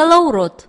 Călăurot